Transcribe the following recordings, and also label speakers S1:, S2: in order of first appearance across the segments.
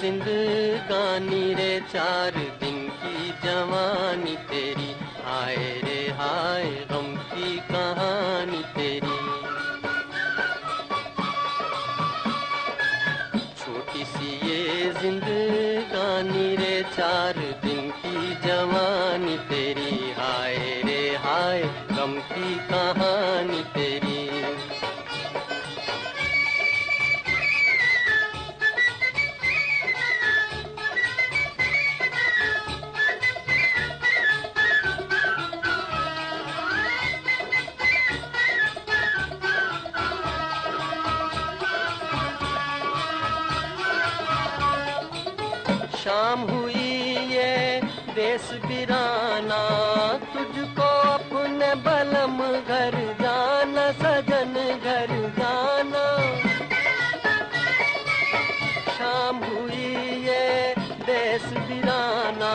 S1: जिंदगानी रे, चार दिन की जवानी तेरी। हाय रे, हाय, गम की कहानी तेरी। छोटी सी ये जिंदगानी रे, चार दिन की जवानी तेरी। हाय रे, हाय, गम की कहानी शाम हुई ये देश बिराना तुझको अपने बलम घर जाना, सजन घर जाना। शाम हुई ये देश बिराना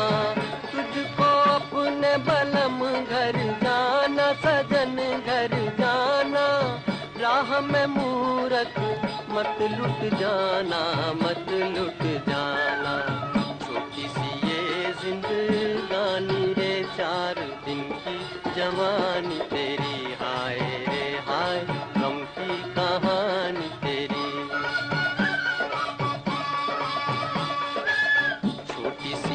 S1: तुझको अपने बलम घर जाना, सजन घर जाना। राह में मूरत मत लुट जाना। छोटी सी ये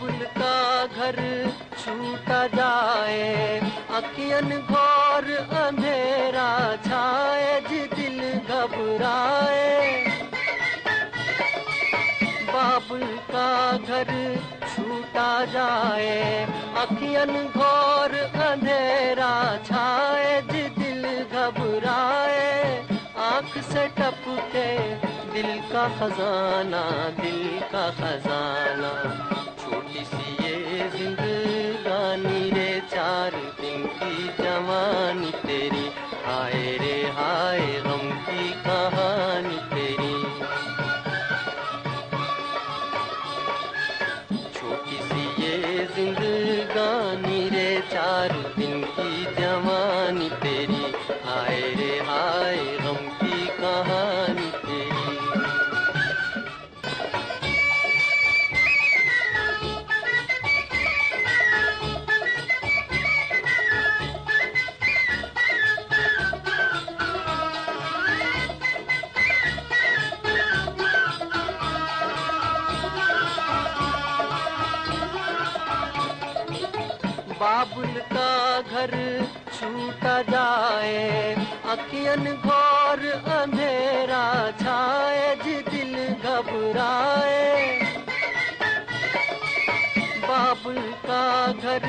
S1: बाबुल का घर छूटा जाए, अकियन घोर अंधेरा छाए जी दिल घबराए। बाबुल का घर छूटा जाए, अकियन घोर अंधेरा छाए जी दिल घबराए। आँख से टपके दिल का खजाना, दिल का खजाना। बाबुल का घर छूटा जाए अखियन घोर अंधेरा छाए जी दिल घबराए। बाबुल का घर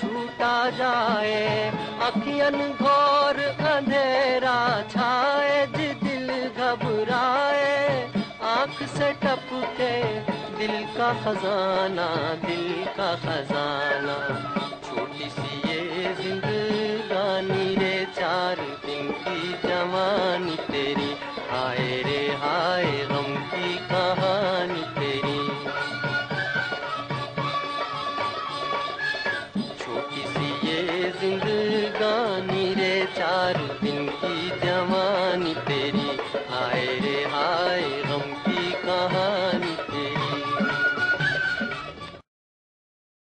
S1: छूटा जाए अखियन घोर अंधेरा छाए जी दिल घबराए। आँख से टपके दिल का खजाना, दिल का खजाना। जवानी तेरी। हाय रे, हाय गम कहानी तेरी। छोटी सी ये जिंदगानी रे, चार दिन